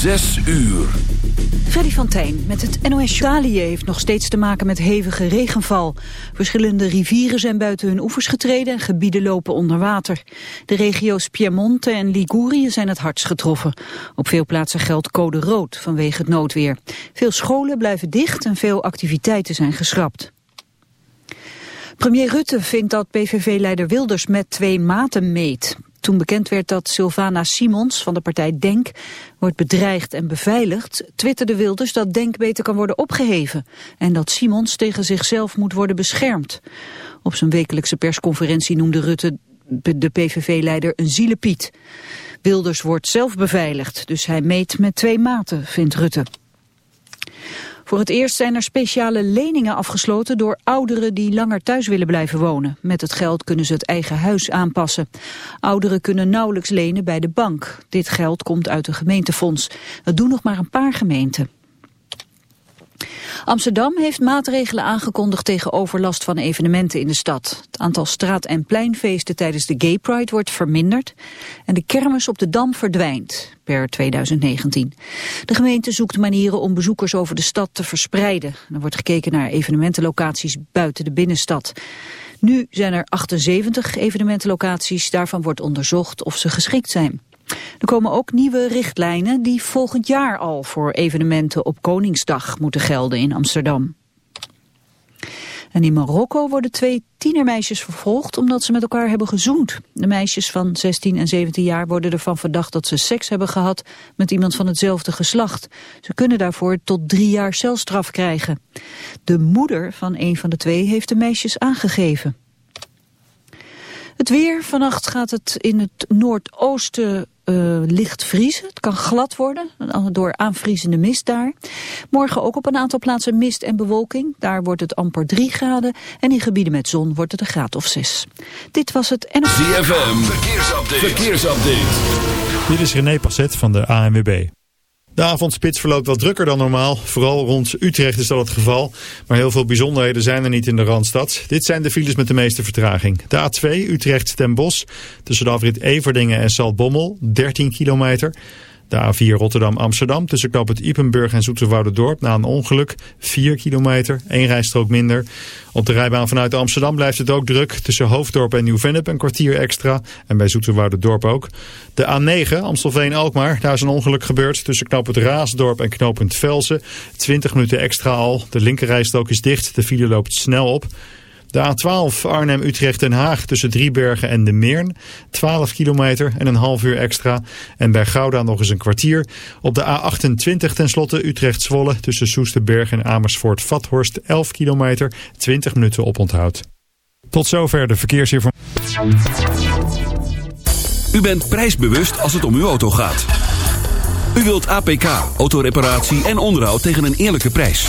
Zes uur. Freddy van Tijn met het NOS. Italië heeft nog steeds te maken met hevige regenval. Verschillende rivieren zijn buiten hun oevers getreden en gebieden lopen onder water. De regio's Piemonte en Ligurië zijn het hardst getroffen. Op veel plaatsen geldt code rood vanwege het noodweer. Veel scholen blijven dicht en veel activiteiten zijn geschrapt. Premier Rutte vindt dat PVV-leider Wilders met twee maten meet. Toen bekend werd dat Sylvana Simons van de partij DENK wordt bedreigd en beveiligd, twitterde Wilders dat DENK beter kan worden opgeheven en dat Simons tegen zichzelf moet worden beschermd. Op zijn wekelijkse persconferentie noemde Rutte de PVV-leider een zielepiet. Wilders wordt zelf beveiligd, dus hij meet met twee maten, vindt Rutte. Voor het eerst zijn er speciale leningen afgesloten door ouderen die langer thuis willen blijven wonen. Met het geld kunnen ze het eigen huis aanpassen. Ouderen kunnen nauwelijks lenen bij de bank. Dit geld komt uit een gemeentefonds. Dat doen nog maar een paar gemeenten. Amsterdam heeft maatregelen aangekondigd tegen overlast van evenementen in de stad. Het aantal straat- en pleinfeesten tijdens de Gay Pride wordt verminderd en de kermis op de Dam verdwijnt per 2019. De gemeente zoekt manieren om bezoekers over de stad te verspreiden. Er wordt gekeken naar evenementenlocaties buiten de binnenstad. Nu zijn er 78 evenementenlocaties, daarvan wordt onderzocht of ze geschikt zijn. Er komen ook nieuwe richtlijnen die volgend jaar al voor evenementen op Koningsdag moeten gelden in Amsterdam. En in Marokko worden twee tienermeisjes vervolgd omdat ze met elkaar hebben gezoend. De meisjes van 16 en 17 jaar worden ervan verdacht dat ze seks hebben gehad met iemand van hetzelfde geslacht. Ze kunnen daarvoor tot drie jaar celstraf krijgen. De moeder van een van de twee heeft de meisjes aangegeven. Het weer, vannacht gaat het in het noordoosten uh, licht vriezen. Het kan glad worden door aanvriezende mist daar. Morgen ook op een aantal plaatsen mist en bewolking. Daar wordt het amper 3 graden. En in gebieden met zon wordt het een graad of 6. Dit was het en... ZFM, verkeersupdate. verkeersupdate. Dit is René Passet van de ANWB. De avondspits verloopt wat drukker dan normaal. Vooral rond Utrecht is dat het geval. Maar heel veel bijzonderheden zijn er niet in de Randstad. Dit zijn de files met de meeste vertraging. De A2 Utrecht-Den Bosch. Tussen de afrit Everdingen en Saltbommel. 13 kilometer. De A4 Rotterdam-Amsterdam tussen knop het Ipenburg en Dorp na een ongeluk. 4 kilometer, één rijstrook minder. Op de rijbaan vanuit Amsterdam blijft het ook druk. Tussen Hoofddorp en Nieuw-Vennep een kwartier extra. En bij Dorp ook. De A9 Amstelveen-Alkmaar, daar is een ongeluk gebeurd. Tussen knop het Raasdorp en knooppunt Velsen. 20 minuten extra al. De linkerrijstrook is dicht, de file loopt snel op. De A12 Arnhem-Utrecht-Den Haag tussen Driebergen en de Meern. 12 kilometer en een half uur extra. En bij Gouda nog eens een kwartier. Op de A28 tenslotte Utrecht-Zwolle tussen Soesterberg en Amersfoort-Vathorst. 11 kilometer, 20 minuten op onthoud. Tot zover de verkeersinformatie. U bent prijsbewust als het om uw auto gaat. U wilt APK, autoreparatie en onderhoud tegen een eerlijke prijs.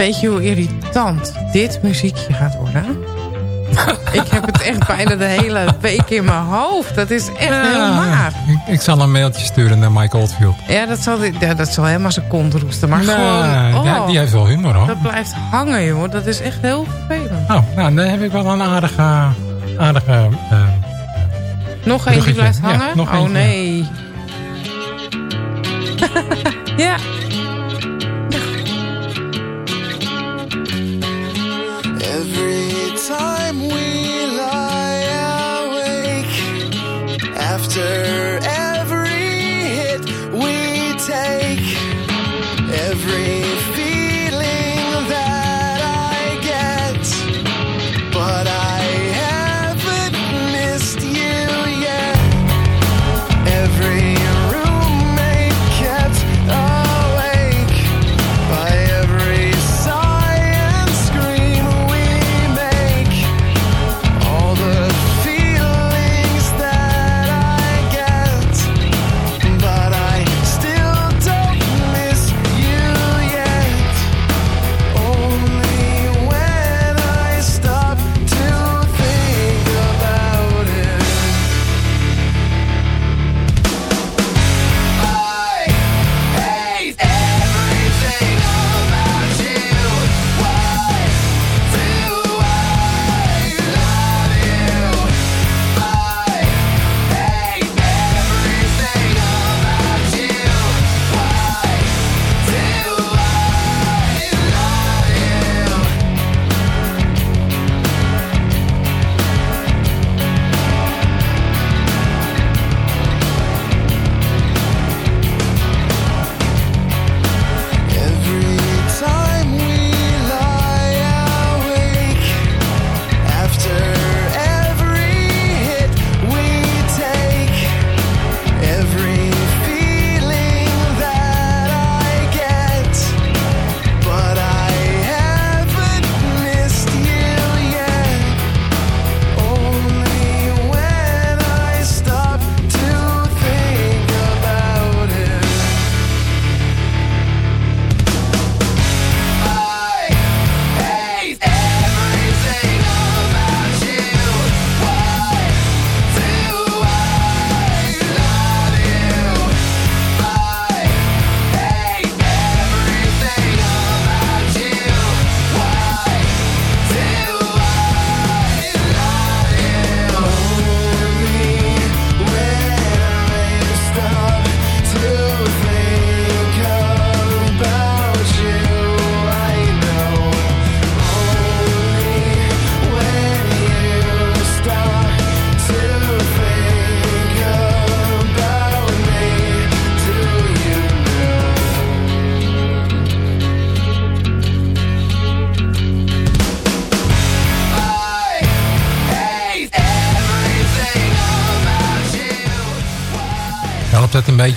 Weet je hoe irritant dit muziekje gaat worden? ik heb het echt bijna de hele week in mijn hoofd. Dat is echt heel maar. Ik, ik zal een mailtje sturen naar Mike Oldfield. Ja, dat zal, ja, dat zal helemaal zijn kont roesten. Maar Nee, gewoon... Oh, ja, die heeft wel humor hoor. Dat blijft hangen, joh. Dat is echt heel vervelend. Oh, nou, dan heb ik wel een aardige... aardige eh, Nog eentje blijft Ja, hangen? nog oh eentje, ja. nee. Ja.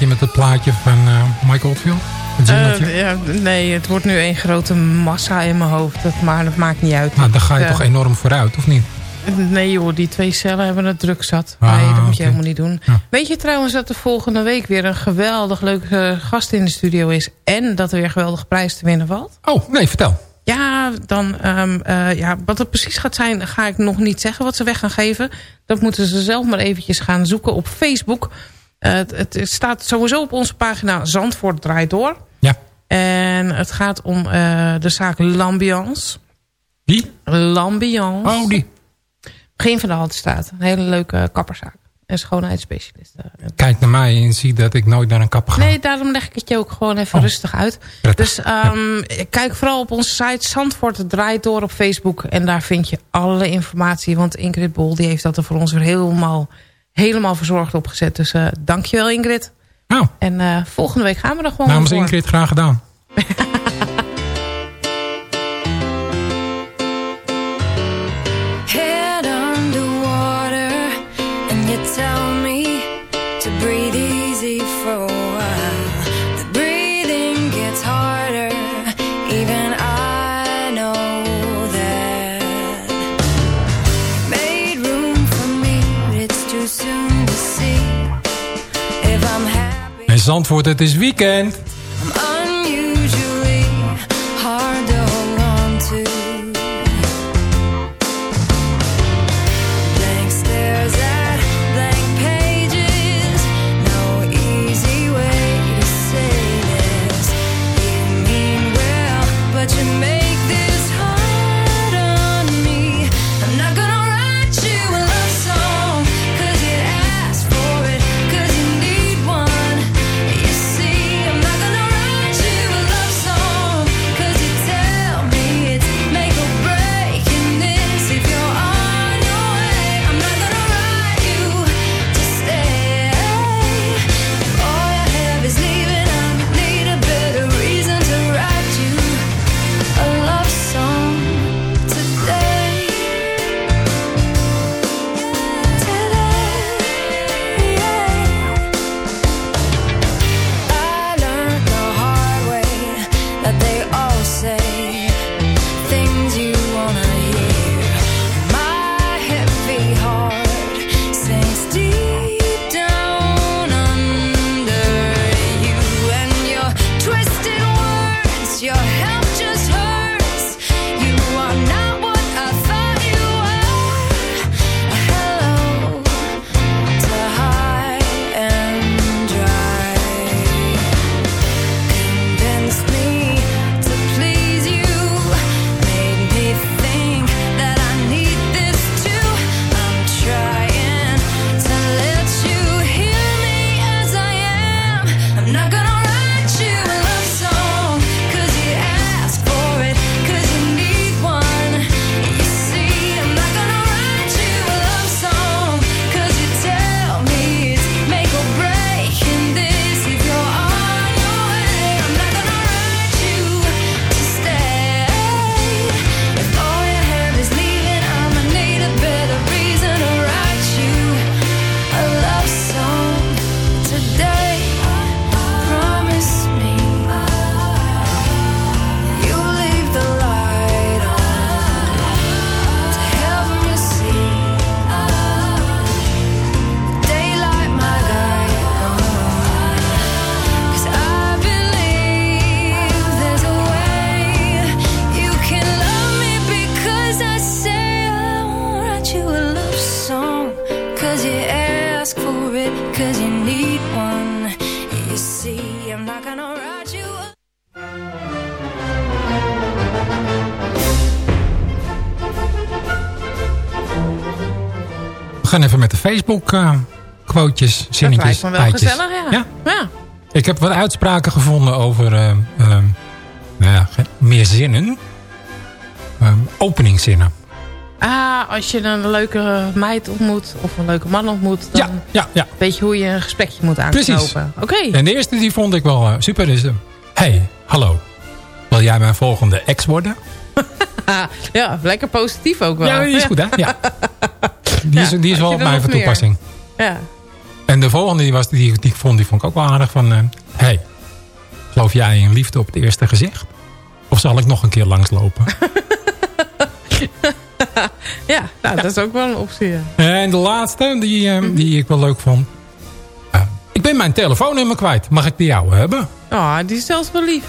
Een met het plaatje van eh Michael Oldfield? Eh, ja, nee, het wordt nu één grote massa in mijn hoofd. Dat, maar dat maakt niet uit. nou, dan ga je toch eh, enorm vooruit, of niet? Nee joh, die twee cellen hebben het druk zat. Ah, nee, dat moet je helemaal niet doen. Ja. Weet je trouwens dat er volgende week weer een geweldig leuke gast in de studio is... en dat er weer een geweldige prijs te winnen valt? Oh, nee, vertel. Ja, dan, ehm, eh, ja, wat het precies gaat zijn, ga ik nog niet zeggen wat ze weg gaan geven. Dat moeten ze zelf maar eventjes gaan zoeken op Facebook. Eh, het, het staat sowieso op onze pagina Zandvoort draait door. Ja. En het gaat om eh, de zaak L'Ambiance. Wie? L'Ambiance. Oh, die. Begin van de Haltestraat. Een hele leuke kapperszaak. En schoonheidsspecialist. Eh, Kijk naar mij en zie dat ik nooit naar een kapper ga. Nee, daarom leg ik het je ook gewoon even Oh. rustig uit. Prettig. Dus ehm, kijk vooral op onze site Zandvoort draait door op Facebook. En daar vind je alle informatie. Want Ingrid Bol die heeft dat er voor ons weer helemaal, helemaal verzorgd opgezet. Dus eh dankjewel Ingrid. Nou, En eh, volgende week gaan we er gewoon namens. Ingrid graag gedaan. Zandvoort, het is weekend. Quotejes, Dat zinnetjes, lijkt me wel gezellig, ja. Ja? ja. Ik heb wat uitspraken gevonden over nou ja, meer zinnen. Ehm, openingszinnen. Ah, als je een leuke meid ontmoet of een leuke man ontmoet... dan Ja, ja, ja. weet je hoe je een gesprekje moet Precies. aanknopen. Oké. En de eerste die vond ik wel eh, super is... hey, hallo. Wil jij mijn volgende ex worden? Ja, lekker positief ook wel. Ja, die is goed hè? Ja. Die is, die is wel op mij van meer? toepassing. Ja. En de volgende die, was, die, die, ik vond, die vond ik ook wel aardig van... eh, hey, geloof jij in liefde op het eerste gezicht? Of zal ik nog een keer langslopen? Ja, nou, dat is ook wel een optie. ja. en de laatste die, eh, die ik wel leuk vond. Eh, ik ben mijn telefoonnummer kwijt. Mag ik die jouwe hebben? Oh, die is zelfs wel lief.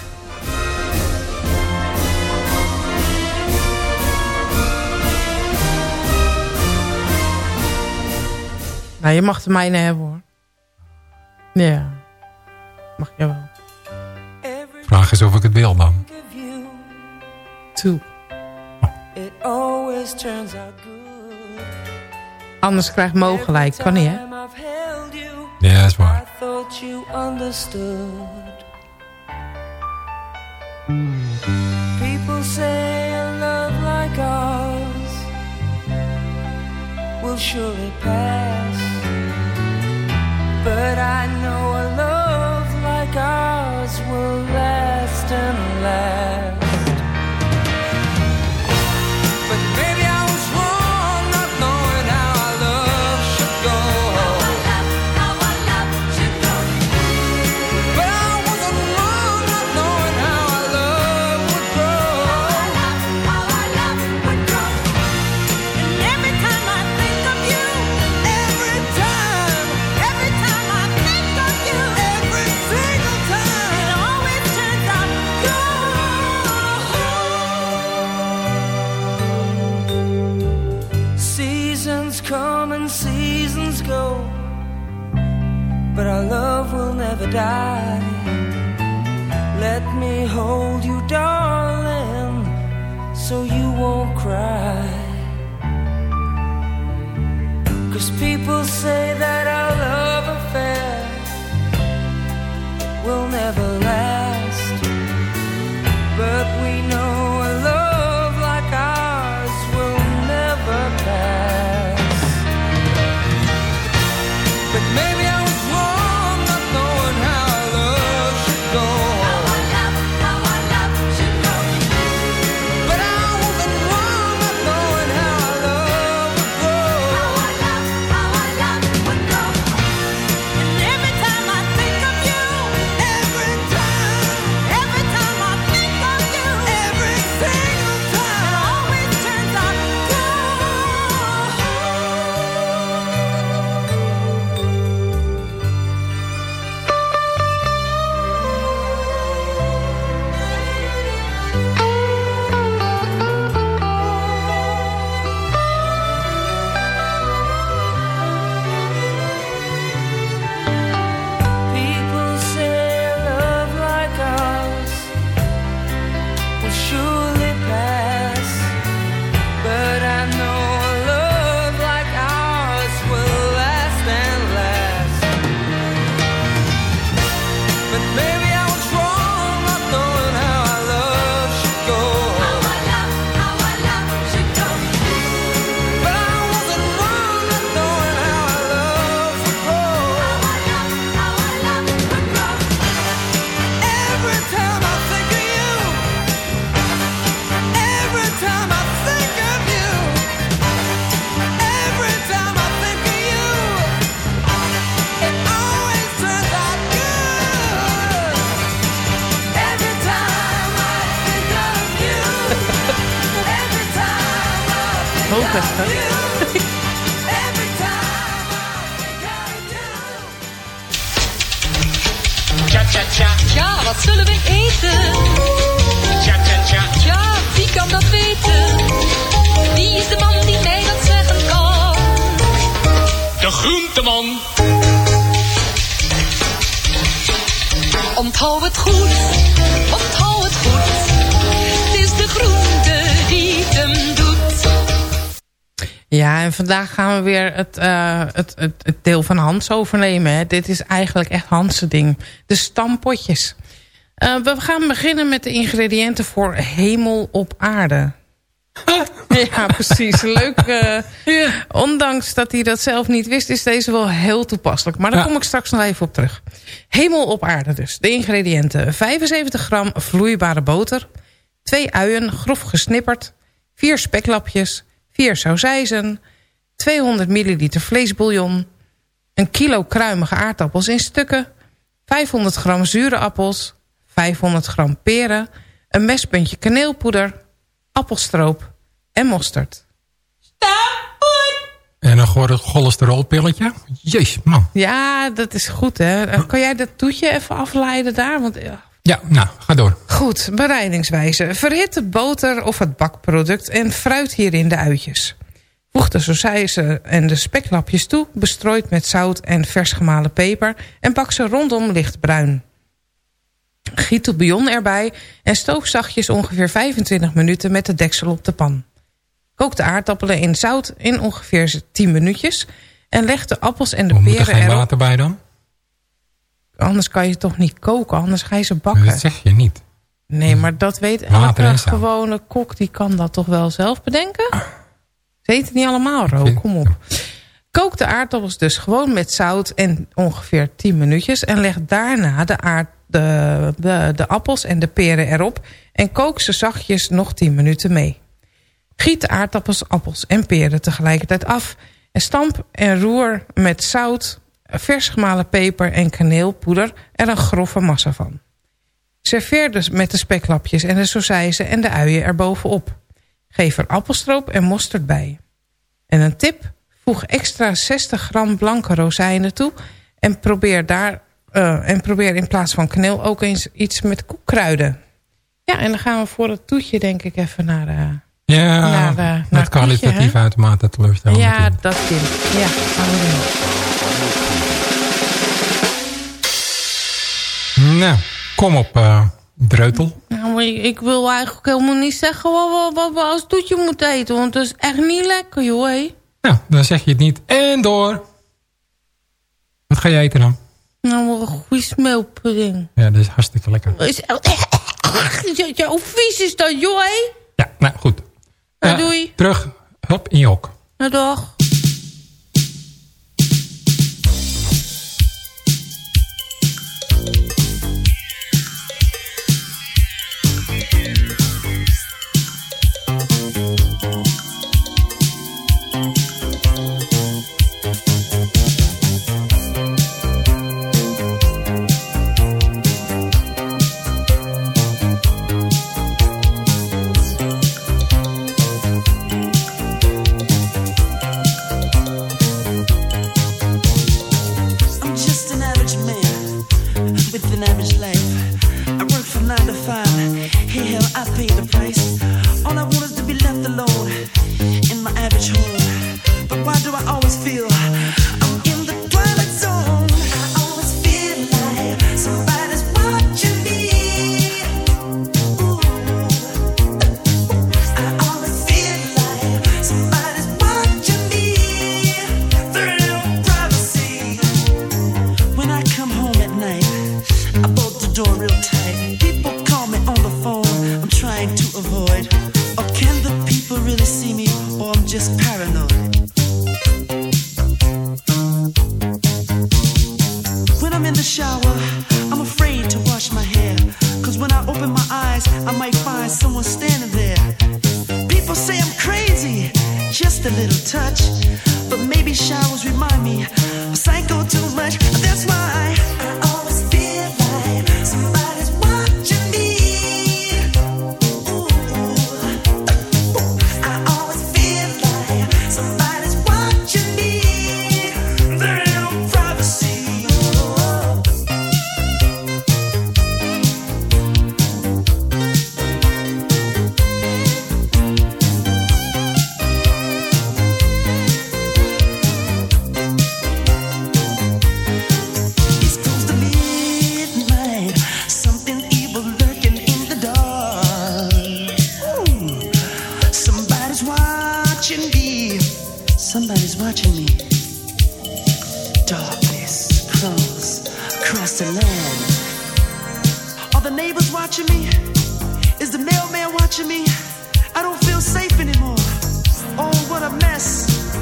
Nou, je mag de mijne hebben hoor. Ja. Mag je wel. Vraag is of ik het wil dan. Toe. It always turns out good. Anders krijgt Mo gelijk. Kan niet hè? Ja, dat is waar. I thought you understood. People say a love like ours will surely pass. But I know a love like ours will last and last. Die. Let me hold you, darling, so you won't cry. Cause people say that our love affair will never Ja, wat zullen we eten? Tja, tja, tja. Ja, wie kan dat weten? Wie is de man die mij dat zeggen kan? De groenteman. Onthoud het goed, onthoud het goed. Het is de groente die hem doet. Ja, en vandaag gaan we weer het, eh, het, het, het deel van Hans overnemen. Hè. Dit is eigenlijk echt Hans' ding. De stampotjes. Eh, we gaan beginnen met de ingrediënten voor hemel op aarde. ja, precies. Leuk. eh, Ondanks dat hij dat zelf niet wist, is deze wel heel toepasselijk. Maar daar Ja. kom ik straks nog even op terug. Hemel op aarde dus. De ingrediënten. 75 gram vloeibare boter. 2 uien, grof gesnipperd. 4 speklapjes. 4 sausijzen. 200 milliliter vleesbouillon. Een kilo kruimige aardappels in stukken. 500 gram zure appels. 500 gram peren. Een mespuntje kaneelpoeder. Appelstroop. En mosterd. En een chole- cholesterolpilletje. Jezus, man. Ja, dat is goed hè. Kan jij dat toetje even afleiden daar? Want ja, nou, ga door. Goed, bereidingswijze. Verhit de boter of het bakproduct en fruit hierin de uitjes. Voeg de sausijzen en de speklapjes toe, bestrooid met zout en vers gemalen peper... en bak ze rondom lichtbruin. Giet de bouillon erbij en stoof zachtjes ongeveer 25 minuten met de deksel op de pan. Kook de aardappelen in zout in ongeveer 10 minuutjes... en leg de appels en de peren geen erop. water bij dan? Anders kan je toch niet koken, anders ga je ze bakken. Dat zeg je niet. Nee, maar dat weet Water en elke zout. gewone kok. Die kan dat toch wel zelf bedenken? Ze eten het niet allemaal, Ro. Vind- Kom op. Kook de aardappels dus gewoon met zout en ongeveer 10 minuutjes. En leg daarna de, aard, de, de, de appels en de peren erop. En kook ze zachtjes nog 10 minuten mee. Giet de aardappels, appels en peren tegelijkertijd af. En stamp en roer met zout, vers gemalen peper en kaneelpoeder er een grove massa van. Serveer dus met de speklapjes en de sausijzen en de uien erbovenop. Geef er appelstroop en mosterd bij. En een tip, voeg extra 60 gram blanke rozijnen toe... en probeer, daar, eh, en probeer in plaats van kaneel ook eens iets met koekkruiden. Ja, en dan gaan we voor het toetje denk ik even naar... eh, Ja, Naar, eh, naar Pietje, hè? uitermate teleurstellend. ja, dat kind. Ja, gaan we doen. Nou, kom op, eh, dreutel. Nou, maar ik, ik wil eigenlijk helemaal niet zeggen wat, wat, wat we als toetje moeten eten. Want dat is echt niet lekker, joh. hé. Nou, dan zeg je het niet. En door. Wat ga je eten dan? Nou, een goede smeelpudding. Ja, dat is hartstikke lekker. Is, ja, ja, hoe vies is dat, joh, hé? Ja, nou goed. Nou, doei. Terug, hop, in je hok. Nou, dag. Neighbors watching me? Is the mailman watching me? I don't feel safe anymore. Oh, what a mess.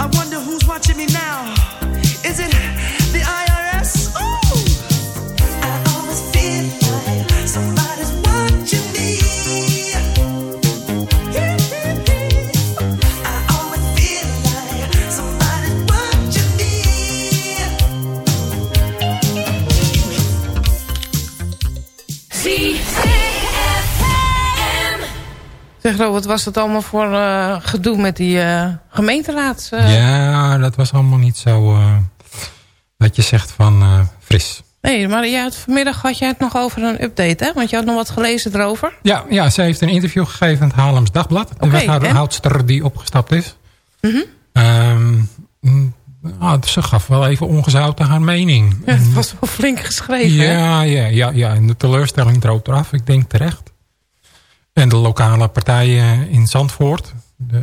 I wonder who's watching me now. Zeg Ro, wat was dat allemaal voor eh, gedoe met die eh gemeenteraad? eh? Ja, dat was allemaal niet zo... dat je zegt van fris. Nee, maar jij had, vanmiddag had jij het nog over een update, hè? Want je had nog wat gelezen erover. Ja, ja, ze heeft een interview gegeven in het Haarlems Dagblad. De Oké, wethoudster die opgestapt is. Mhm. Ehm, mm, ah, ze gaf wel even ongezouten haar mening. Ja, het was wel flink geschreven. hè? Ja, ja, ja, ja, en de teleurstelling droop eraf. Ik denk terecht. En de lokale partijen in Zandvoort. De,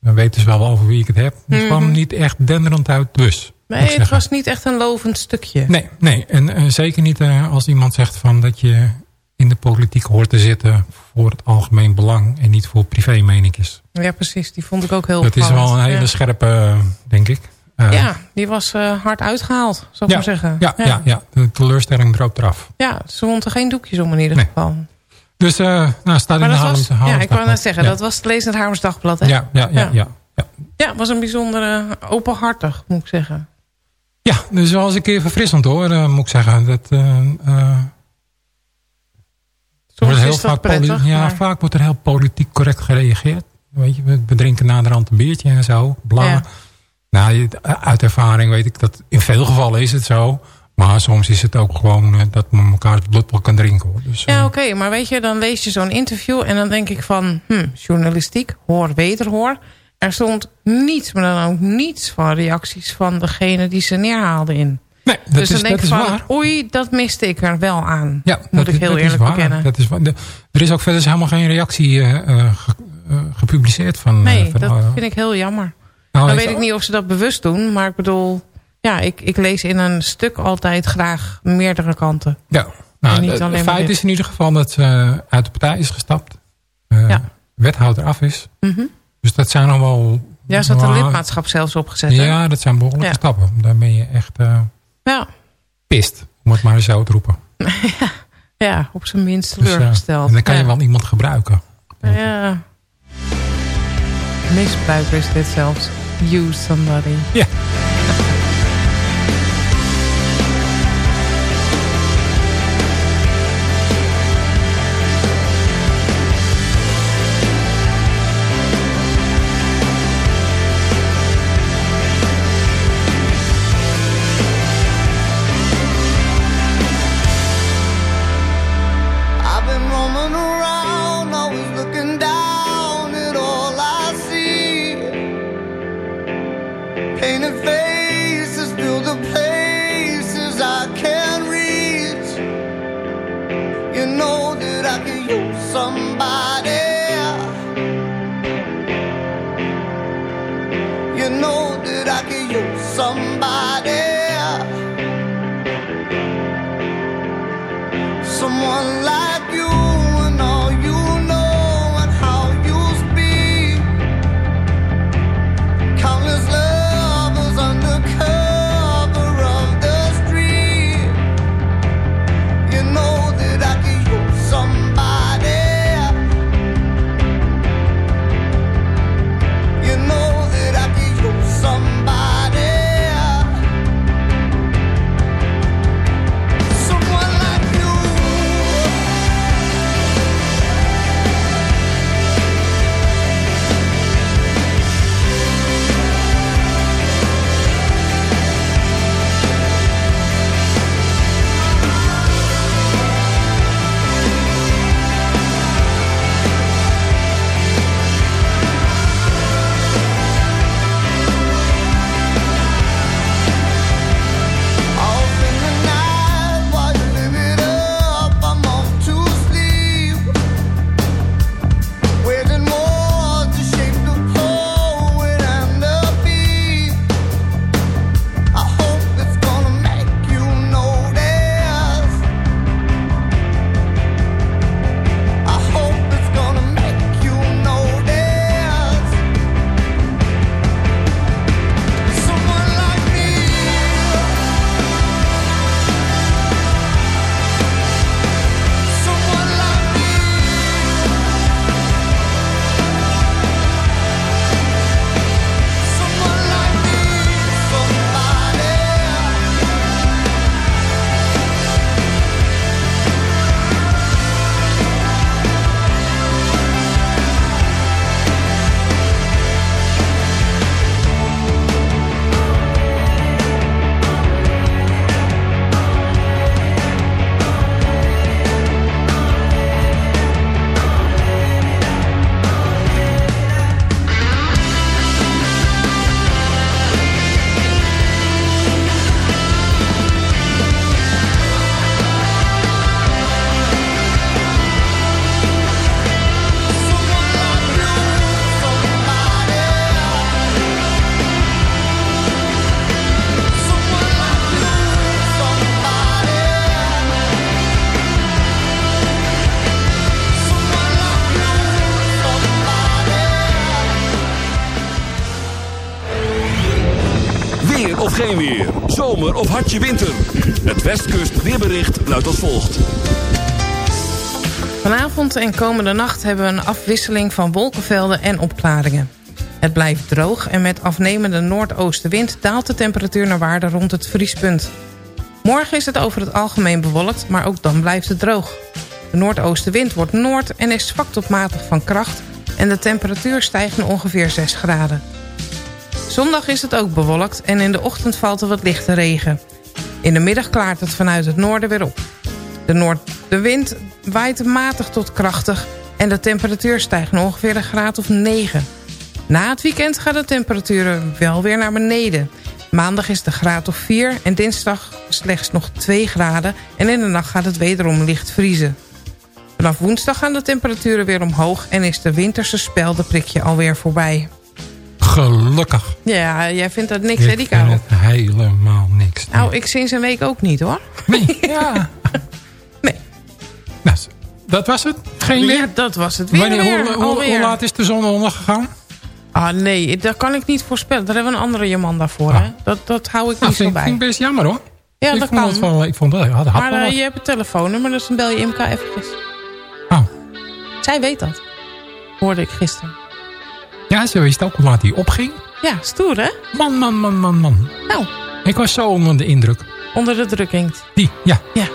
dan weten ze wel over wie ik het heb. Die Mhm. kwam niet echt denderend uit de bus. Nee, het was niet echt een lovend stukje. Nee, nee. en eh, zeker niet eh, als iemand zegt van dat je in de politiek hoort te zitten voor het algemeen belang en niet voor privé meningjes. Ja, precies. Die vond ik ook heel Dat is wel een hele ja. scherpe, eh, denk ik. Ja, die was hard uitgehaald, zou ik ja, maar zeggen. Ja, ja. Ja, de teleurstelling droopt eraf. Ja, ze wond er geen doekjes om in ieder Nee. geval. Dus eh nou, staat Maar in de dat was, Haarlems- ja, ik wou net zeggen, ja. dat was te lezen in het Haarlems Dagblad, hè? Ja, ja, ja, ja. ja. Ja, het was een bijzonder eh, openhartig, moet ik zeggen. Ja, dus wel eens een keer verfrissend hoor, eh, moet ik zeggen. Dat, Soms wordt heel is vaak prettig, Ja, maar- vaak wordt er heel politiek correct gereageerd. Weet je, we, drinken naderhand een biertje en zo. Bla. Ja. Nou, uit ervaring weet ik dat in veel gevallen is het zo. Maar soms is het ook gewoon eh, dat men elkaar het bloed wel kan drinken. Hoor. Dus, Ja, oké, maar weet je, dan lees je zo'n interview... en dan denk ik van, hm, journalistiek, hoor, wederhoor. Er stond niets, maar dan ook niets van reacties... van degene die ze neerhaalde in. nee, dat dus is, dan denk dat ik van, waar. oei, dat miste ik er wel aan. Ja, moet dat, ik heel dat eerlijk is bekennen. Dat is waar. De- er is ook verder helemaal geen reactie eh, eh, ge- eh, gepubliceerd van... Nee, eh, van, dat eh, vind ik heel jammer. nou, Dan weet ik niet of ze dat bewust doen, maar ik bedoel... Ja, ik, ik lees in een stuk altijd graag meerdere kanten. Ja, nou, niet het- feit is in ieder geval dat ze eh, uit de partij is gestapt. Eh, Ja. Wethouder af is. Mhm. Dus dat zijn nog wel... Ja, ze had een lidmaatschap zelfs opgezet. hè? Ja, dat zijn behoorlijke Ja. stappen. Dan ben je echt eh Ja. pist, om het maar zo te roepen. ja, op zijn minst Dus, eh, teleurgesteld. en dan kan je Ja. wel iemand gebruiken. Ja. Misbruiker is dit zelfs. Use somebody. Ja. Of hartje winter. Het Westkust weerbericht luidt als volgt. Vanavond en komende nacht hebben we een afwisseling van wolkenvelden en opklaringen. Het blijft droog en met afnemende noordoostenwind daalt de temperatuur naar waarde rond het vriespunt. Morgen is het over het algemeen bewolkt, maar ook dan blijft het droog. De noordoostenwind wordt noord en is zwak matig van kracht... en de temperatuur stijgt naar ongeveer 6 graden. Zondag is het ook bewolkt en in de ochtend valt er wat lichte regen. In de middag klaart het vanuit het noorden weer op. De, noord de wind waait matig tot krachtig en de temperatuur stijgt naar ongeveer een graad of 9. Na het weekend gaan de temperaturen wel weer naar beneden. Maandag is een graad of 4 en dinsdag slechts nog 2 graden... en in de nacht gaat het wederom licht vriezen. Vanaf woensdag gaan de temperaturen weer omhoog... en is de winterse speldenprikje alweer voorbij. Gelukkig. Ja, jij vindt dat niks, hè, die Ik vind het helemaal niks. Nou, ik sinds een week ook niet, hoor. Nee, ja. Nee. Nou, dat was het? Geen weer? Ja, dat was het weer. Wanneer, weer, hoe, hoe, alweer. hoe laat is de zon ondergegaan? Ah, nee, dat kan ik niet voorspellen. Daar hebben we een andere Jaman voor, Ah. hè? Dat, dat hou ik Nou, niet zo bij. vind ik best jammer hoor. Ja, ik dat kan. Wel, ik vond dat had Maar eh, je hebt een telefoonnummer, dus dan bel je Imka eventjes. Oh. Zij weet dat. Hoorde ik gisteren. Ja, is het ook hoe laat hij opging. Ja, stoer, hè? Man, man, man, man, man. Nou, Ik was zo onder de indruk. onder de drukking. Die, ja. Ja.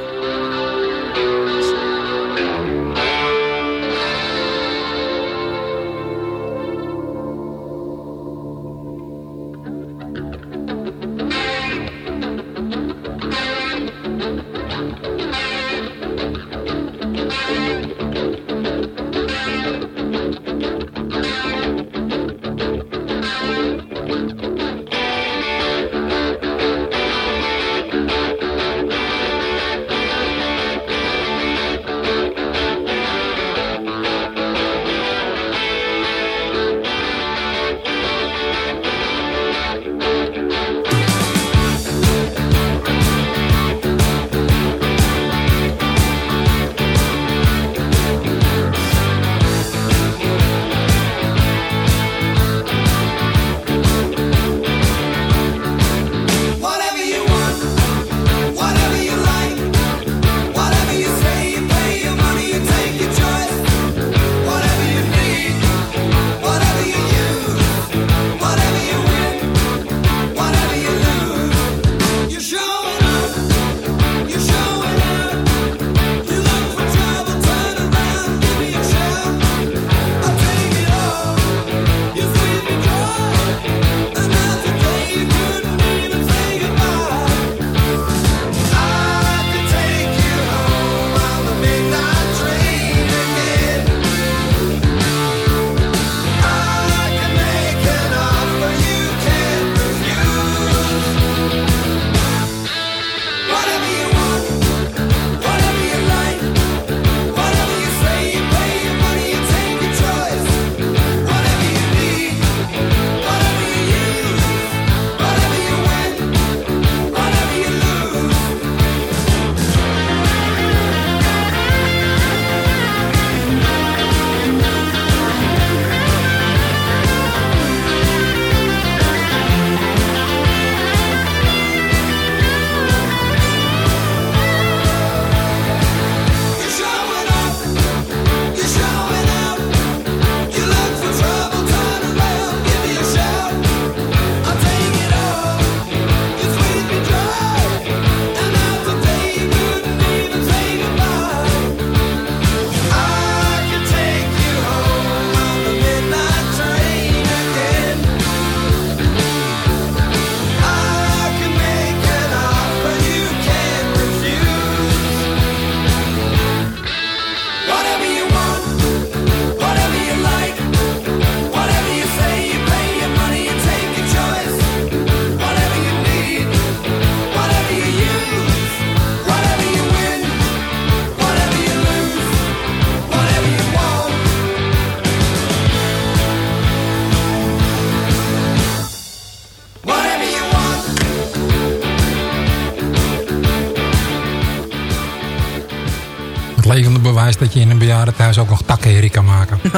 Het levende bewijs dat je in een bejaardentehuis ook nog takkenherrie kan maken.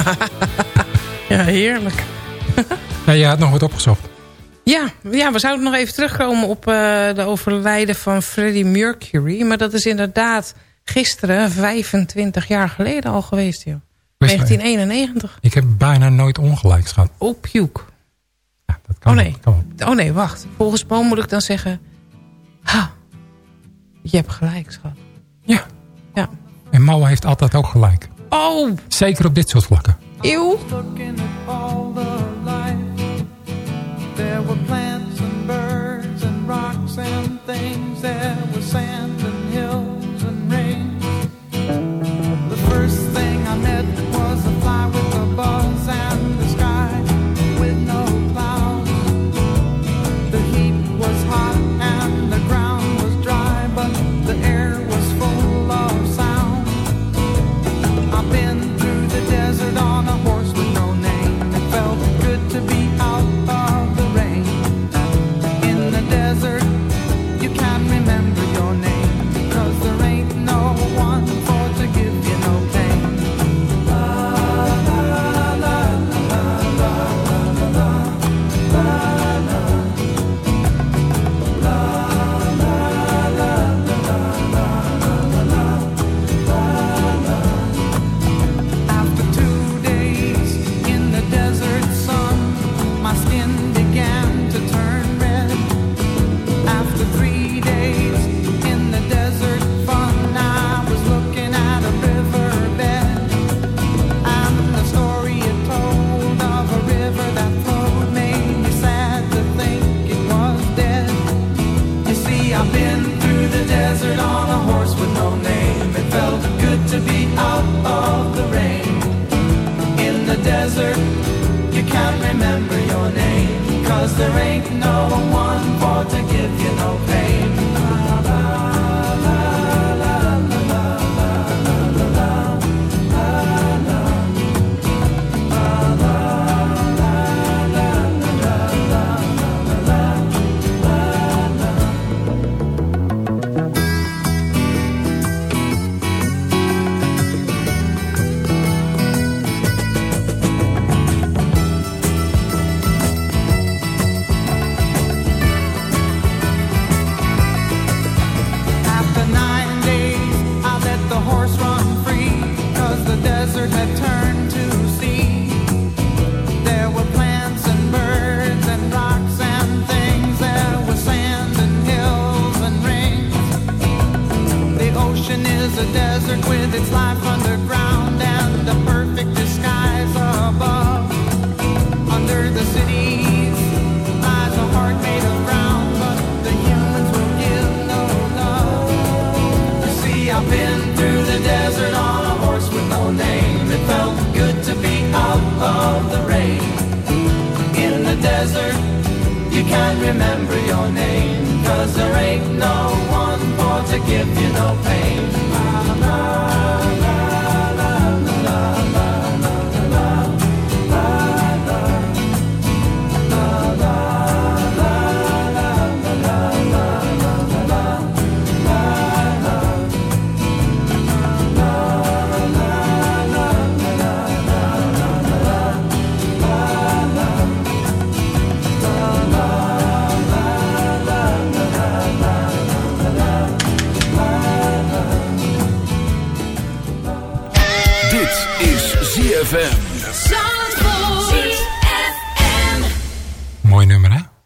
Ja, heerlijk. ja, jij had nog wat opgezocht. Ja, ja, we zouden nog even terugkomen op eh, de overlijden van Freddie Mercury. Maar dat is inderdaad gisteren 25 jaar geleden al geweest, joh. Wist mij. 1991. Ik heb bijna nooit ongelijk gehad. Oh, puke. Dat kan oh nee. kan. Oh nee, wacht. Volgens Paul moet ik dan zeggen... Ha, je hebt gelijk, schat. Ja. Ja. En Mo heeft altijd ook gelijk. Oh, Zeker op dit soort vlakken. eeuw.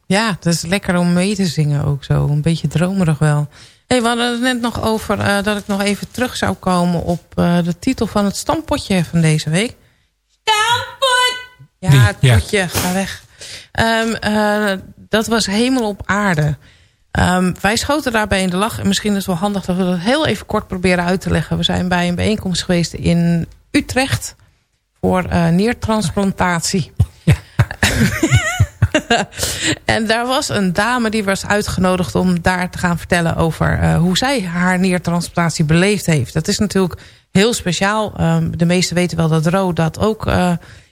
Ja, het is lekker om mee te zingen ook zo. Een beetje dromerig wel. Hey, we hadden het net nog over eh, dat ik nog even terug zou komen... op eh, de titel van het stampotje van deze week. Stampot! Ja, het ja. potje, ga weg. Ehm, eh, dat was Hemel op aarde. Ehm, wij schoten daarbij in de lach. En misschien is het wel handig dat we dat heel even kort proberen uit te leggen. We zijn bij een bijeenkomst geweest in Utrecht... voor eh niertransplantatie. en daar was een dame die was uitgenodigd om daar te gaan vertellen over eh, hoe zij haar niertransplantatie beleefd heeft. Dat is natuurlijk heel speciaal. Ehm, de meesten weten wel dat Ro dat ook eh,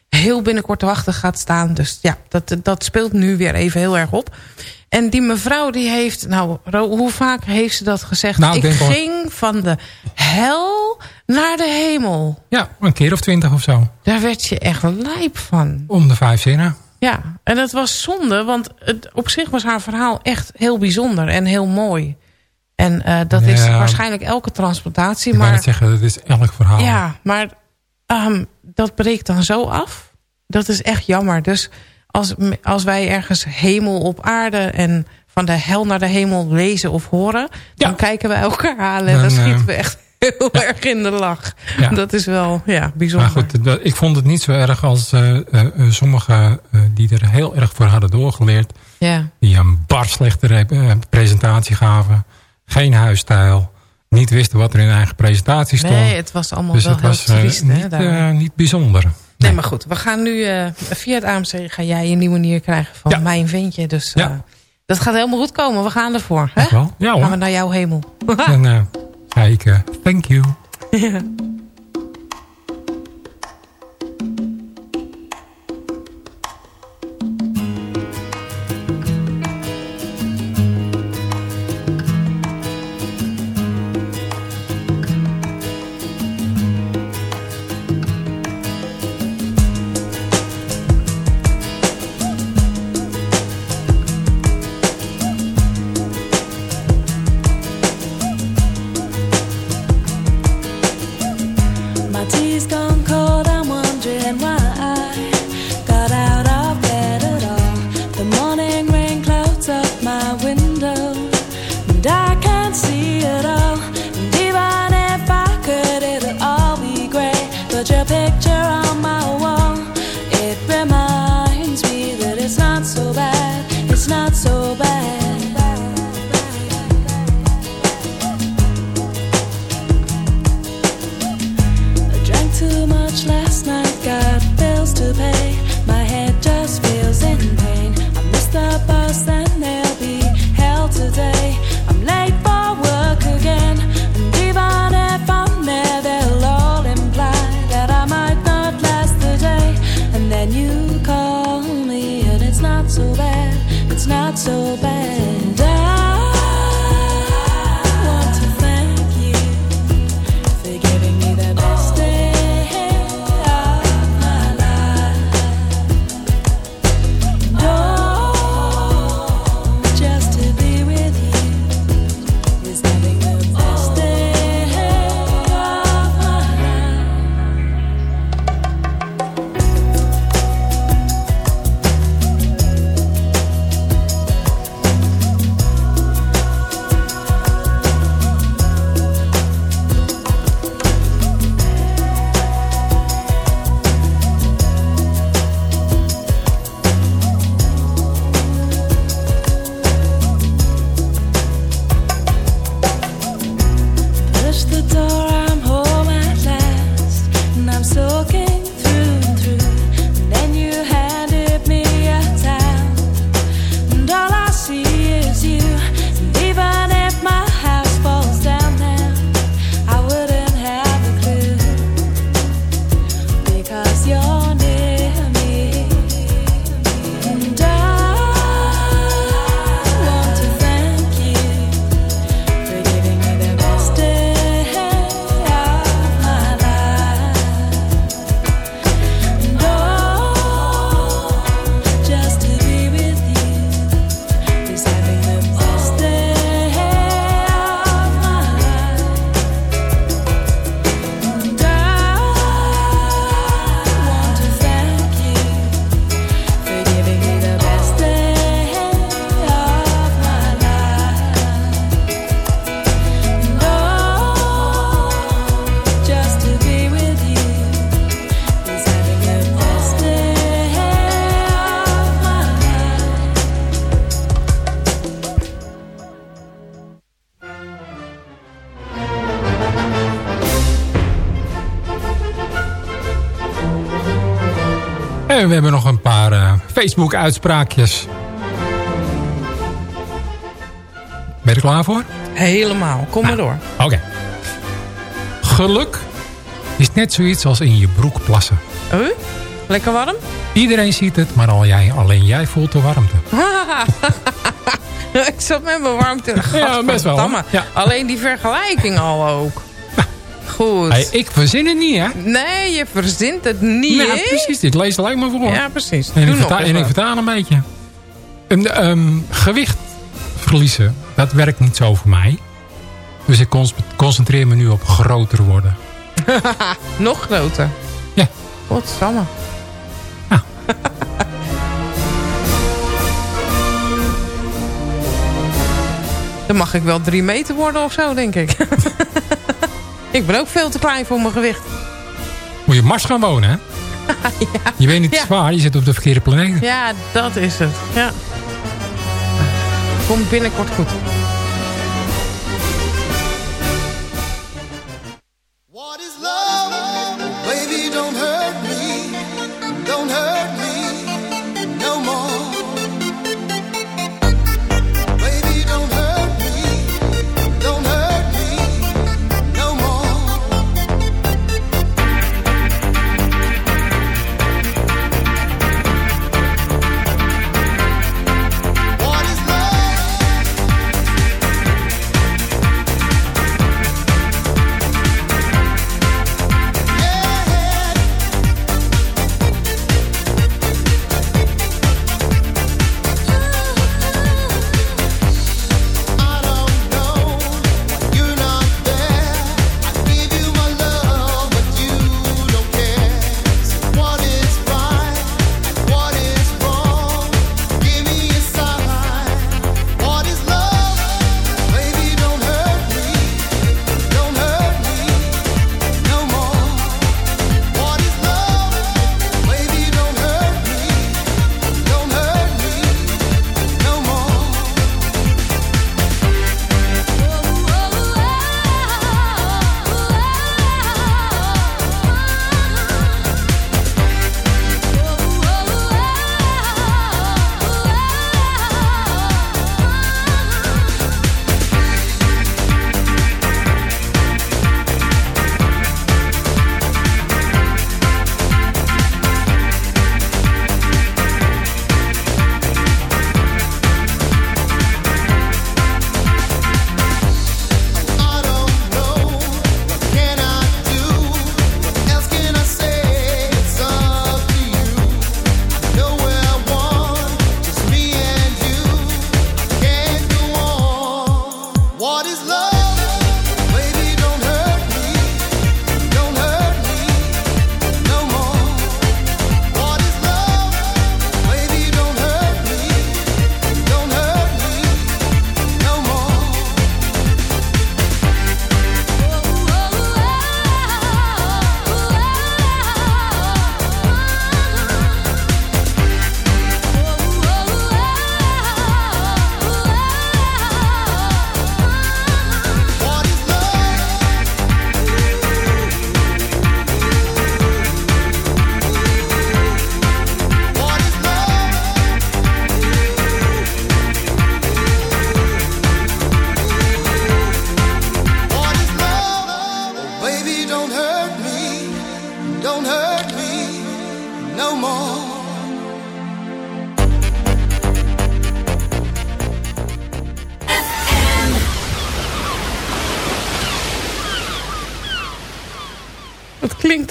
heel binnenkort te wachten gaat staan. Dus ja, dat, dat speelt nu weer even heel erg op. En die mevrouw die heeft, nou Ro, hoe vaak heeft ze dat gezegd? Nou, ik ging van de hel naar de hemel. Ja, een keer of twintig of zo. Daar werd je echt lijp van. Om de vijf zinnen. Ja, en het was zonde, want het, op zich was haar verhaal echt heel bijzonder en heel mooi. En eh, dat is waarschijnlijk elke transplantatie. Ik Maar, net zeggen, dat is elk verhaal. ja, maar ehm, dat breekt dan zo af. Dat is echt jammer. Dus als, als wij ergens hemel op aarde en van de hel naar de hemel lezen of horen... dan kijken wij elkaar aan en dan, Dan, schieten eh, we echt heel erg in de lach. Dat is wel ja, bijzonder. Maar goed, ik vond het niet zo erg als eh, eh, eh, sommigen die er heel erg voor hadden doorgeleerd. Ja. Die een bar slechte re- presentatie gaven. Geen huisstijl. Niet wisten wat er in hun eigen presentatie stond. Nee, het was allemaal dus wel het heel was triest. hè, niet, niet bijzonder. Nee, maar goed. We gaan nu via het AMC ga jij een nieuwe nier krijgen van mijn ventje. Dus dat gaat helemaal goed komen. We gaan ervoor. Hè? Ja hoor. Gaan we naar jouw hemel. En eh, thank you. En we hebben nog een paar eh, Facebook-uitspraakjes. Ben je er klaar voor? Helemaal. Kom maar door. Oké. Geluk is net zoiets als in je broek plassen. Huh? Lekker warm? Iedereen ziet het, maar al jij, alleen jij voelt de warmte. Ik zat met mijn warmte. Ja, best wel. Ja. Alleen die vergelijking al ook. Goed. Hey, ik verzin het niet, hè? Nee, je verzint het niet, Nee, hè? precies. Ik lees alleen maar voor. Ja, precies. En ik, vertaal, eens en ik wat. vertaal een beetje. Ehm, gewicht verliezen, dat werkt niet zo voor mij. Dus ik concentreer me nu op groter worden. Nog groter. Ja. Godsamme. Ja. Dan mag ik wel drie meter worden of zo, denk ik. ik ben ook veel te klein voor mijn gewicht. Moet je op Mars gaan wonen, hè? Je bent niet Ja. zwaar, je zit op de verkeerde planeet. Ja, dat is het. Ja. Komt binnenkort goed.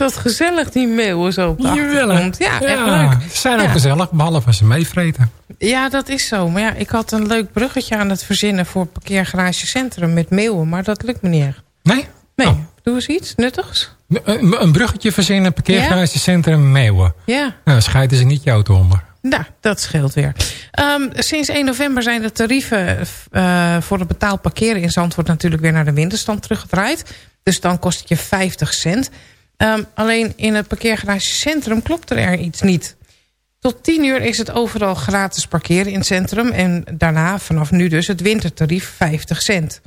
Wat gezellig, die meeuwen zo op de achtergrond. Ja, echt Ja, leuk. Ze zijn ook Ja. gezellig, behalve als ze meevreten. Ja, dat is zo. Maar ja, ik had een leuk bruggetje aan het verzinnen... voor parkeergarage Centrum met meeuwen. Maar dat lukt me niet echt. Nee? Nee, Oh. doe eens iets nuttigs. Een, een bruggetje verzinnen, parkeergaragecentrum Meeuwen. Ja. Nou, scheiden ze niet je auto onder. Nou, dat scheelt weer. Ehm, sinds 1 november zijn de tarieven eh, voor het betaald parkeren in Zandvoort natuurlijk weer naar de winterstand teruggedraaid. Dus dan kost het je 50 cent. Ehm, alleen in het parkeergaragecentrum klopt er, iets niet. Tot 10 uur is het overal gratis parkeren in het centrum. En daarna, vanaf nu dus, het wintertarief 50 cent.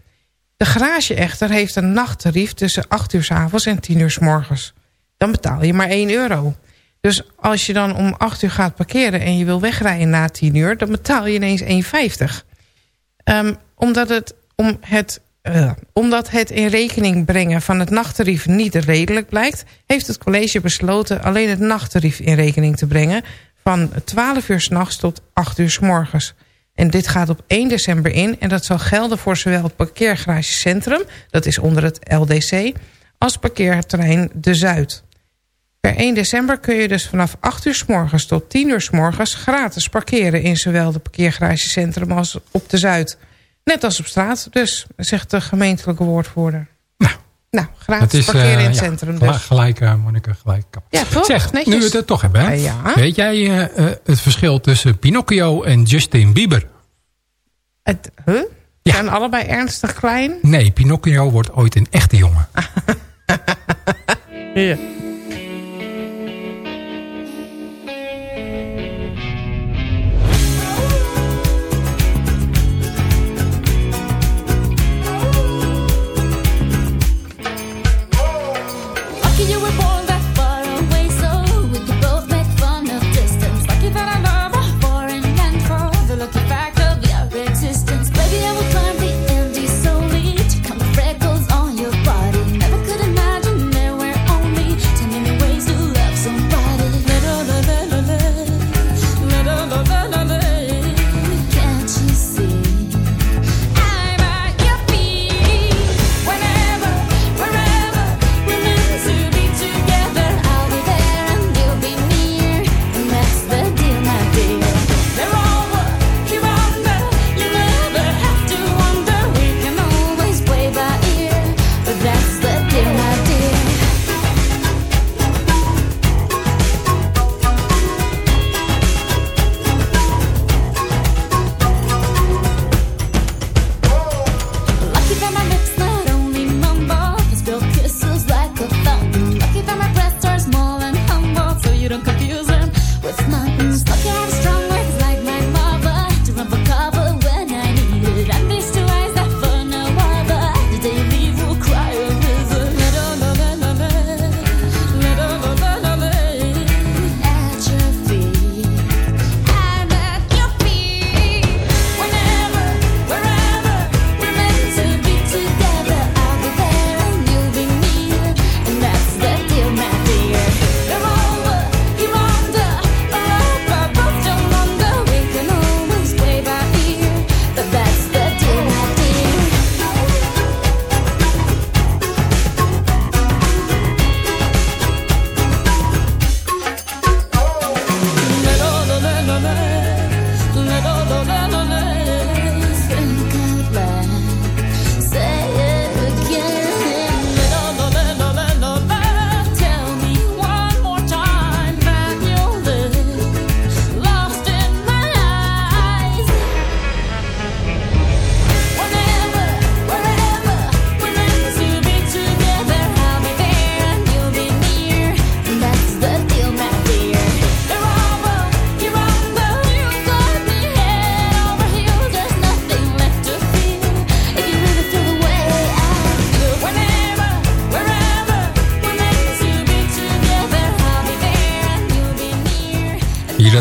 De garage echter heeft een nachttarief tussen 8 uur s avonds en 10 uur s morgens. Dan betaal je maar 1 euro. Dus als je dan om 8 uur gaat parkeren en je wil wegrijden na 10 uur... dan betaal je ineens 1,50. Ehm, omdat, het, om het, omdat het in rekening brengen van het nachttarief niet redelijk blijkt... heeft het college besloten alleen het nachttarief in rekening te brengen... van 12 uur s'nachts tot 8 uur s morgens. En dit gaat op 1 december in en dat zal gelden voor zowel het parkeergaragecentrum... dat is onder het LDC, als parkeerterrein De Zuid. Per 1 december kun je dus vanaf 8 uur s morgens tot 10 uur s morgens gratis parkeren in zowel de parkeergaragecentrum als op de Zuid. Net als op straat dus, zegt de gemeentelijke woordvoerder. Nou, gratis parkeren in het eh, centrum ja, dus. Gelijk, eh Monique, gelijk kapot. Ja, toch? Zeg, Netjes. nu we het er toch hebben. hè? Eh, ja. Weet jij eh, eh, het verschil tussen Pinocchio en Justin Bieber? Het, huh? Zijn allebei ernstig klein? Nee, Pinocchio wordt ooit een echte jongen. Ja.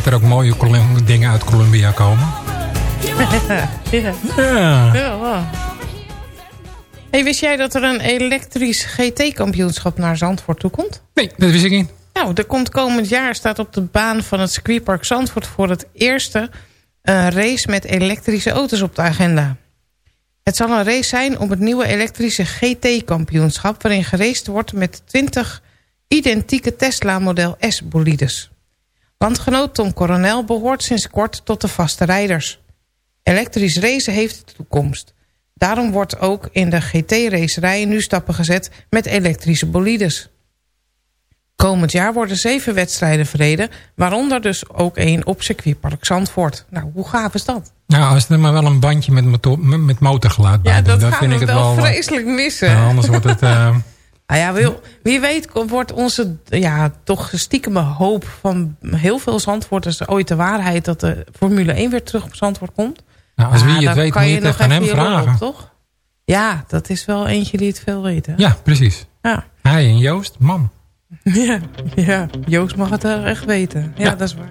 Er ook mooie dingen uit Colombia komen? ja. Ja. Ja, wel. Hey, wist jij dat er een elektrisch GT-kampioenschap naar Zandvoort toekomt? Nee, dat wist ik niet. Nou, er komt komend jaar, staat op de baan van het circuitpark Zandvoort... voor het eerste een race met elektrische auto's op de agenda. Het zal een race zijn op het nieuwe elektrische GT-kampioenschap... waarin geraced wordt met 20 identieke Tesla Model S-bolides. Landgenoot Tom Coronel behoort sinds kort tot de vaste rijders. Elektrisch racen heeft de toekomst. Daarom wordt ook in de GT-racerij nu stappen gezet met elektrische bolides. Komend jaar worden zeven wedstrijden verreden... waaronder dus ook één op circuitpark Zandvoort. Nou, hoe gaaf is dat? Nou, als er maar wel een bandje met, motor, met motorgeluid bij Ja, dat dan gaan vind we ik het wel wel... eh, vreselijk missen. anders wordt het... eh, Nou ja, wie, wie weet wordt onze ja, toch stiekeme hoop van heel veel Zandvoorters ooit de waarheid dat de Formule 1 weer terug op Zandvoort komt. nou, als wie het dan weet, kan je het nog aan hem vragen. op, toch? Ja, dat is wel eentje die het veel weet. Hè? Ja, precies. Ja. Hij en Joost, man. Ja, ja, Joost mag het echt weten. Ja, Ja. dat is waar.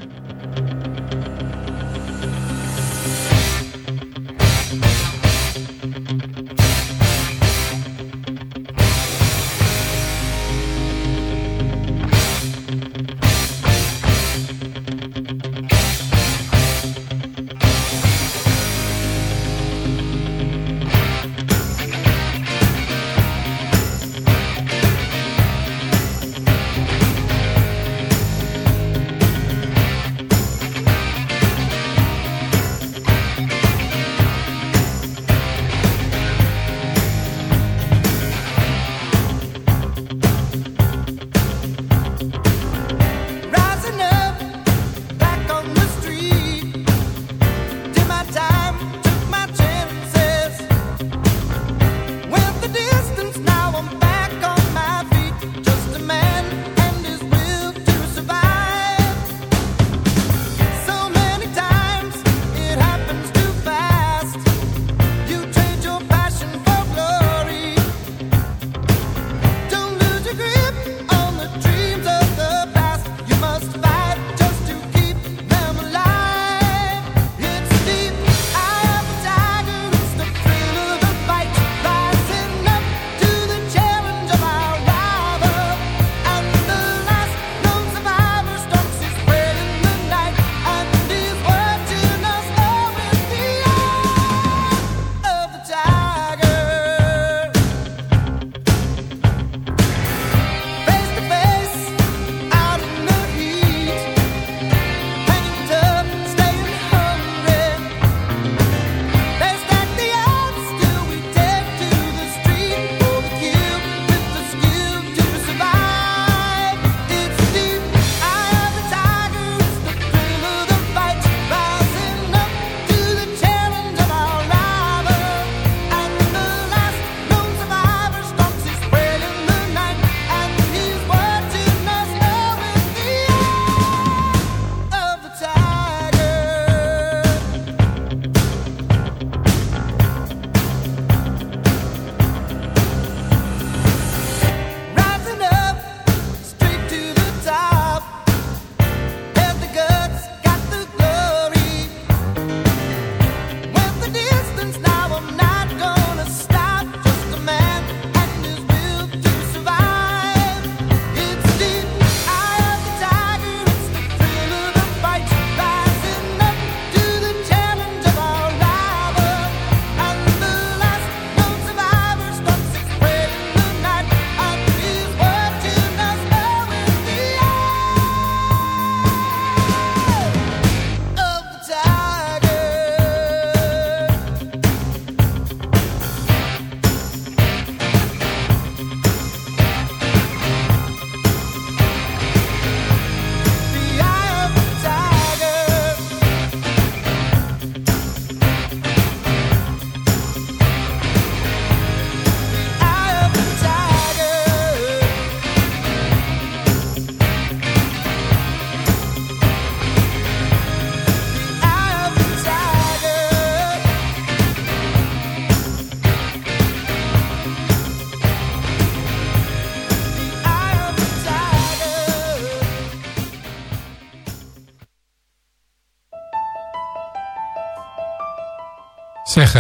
Zeg,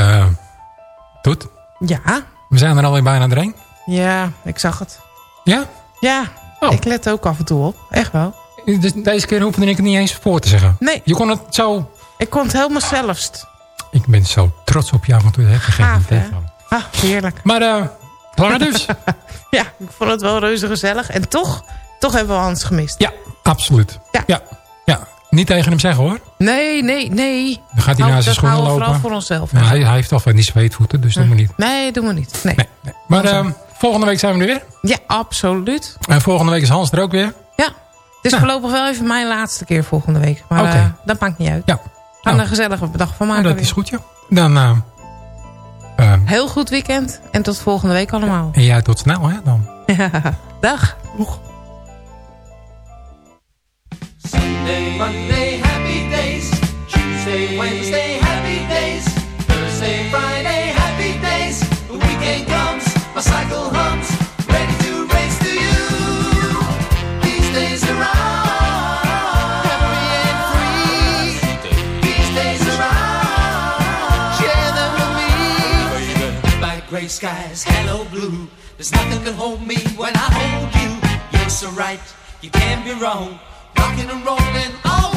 Toet, Ja, we zijn er alweer bijna doorheen. ja, ik zag het. Ja? Ja, Oh. ik let ook af en toe op. Echt wel. Dus deze keer hoefde ik het niet eens voor te zeggen. Nee. Je kon het zo... Ik kon het helemaal zelfst. Ik ben zo trots op jou, want dat heb je geen idee van. Ah, heerlijk. Maar eh langer dus. Ja, ik vond het wel reuze gezellig. En toch, toch hebben we Hans gemist. ja, absoluut. Ja. ja. Ja. Niet tegen hem zeggen hoor. Nee, nee, nee. Dan gaat hij Nou, naar zijn dat schoenen houden we lopen. vooral voor onszelf. Ja, hij, hij heeft al van die zweetvoeten, dus dat moet niet. Nee, doen we niet. Nee. Nee, nee. Maar eh, volgende week zijn we er weer. Ja, absoluut. En volgende week is Hans er ook weer. Ja. Het is Nou. voorlopig wel even mijn laatste keer volgende week. Maar Oké. eh, dat maakt niet uit. Ja. Gaan Nou. er een gezellige dag van maken. Nou, dat weer. is goed, ja. Dan, eh, Heel goed weekend. En tot volgende week allemaal. en jij tot snel, hè? Dan. Dag. Sunday, Monday, happy days. Wednesday, happy days. Thursday, Friday, happy days. The weekend comes, my cycle hums, ready to race to you. These days are happy and free. These days are share them with me. By gray skies, hello blue. There's nothing can hold me when I hold you. You're so right, you can't be wrong. Rocking and rolling all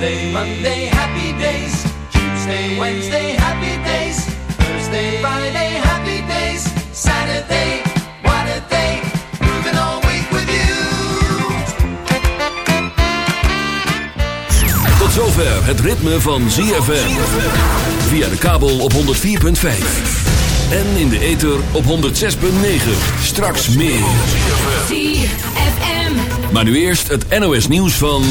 Monday, happy days. Tuesday, Wednesday, happy days. Thursday, Friday, happy days. Saturday, what a day. Moving all week with you. Tot zover het ritme van ZFM. Via de kabel op 104.5. En in de ether op 106.9. Straks meer. ZFM. Maar nu eerst het NOS nieuws van...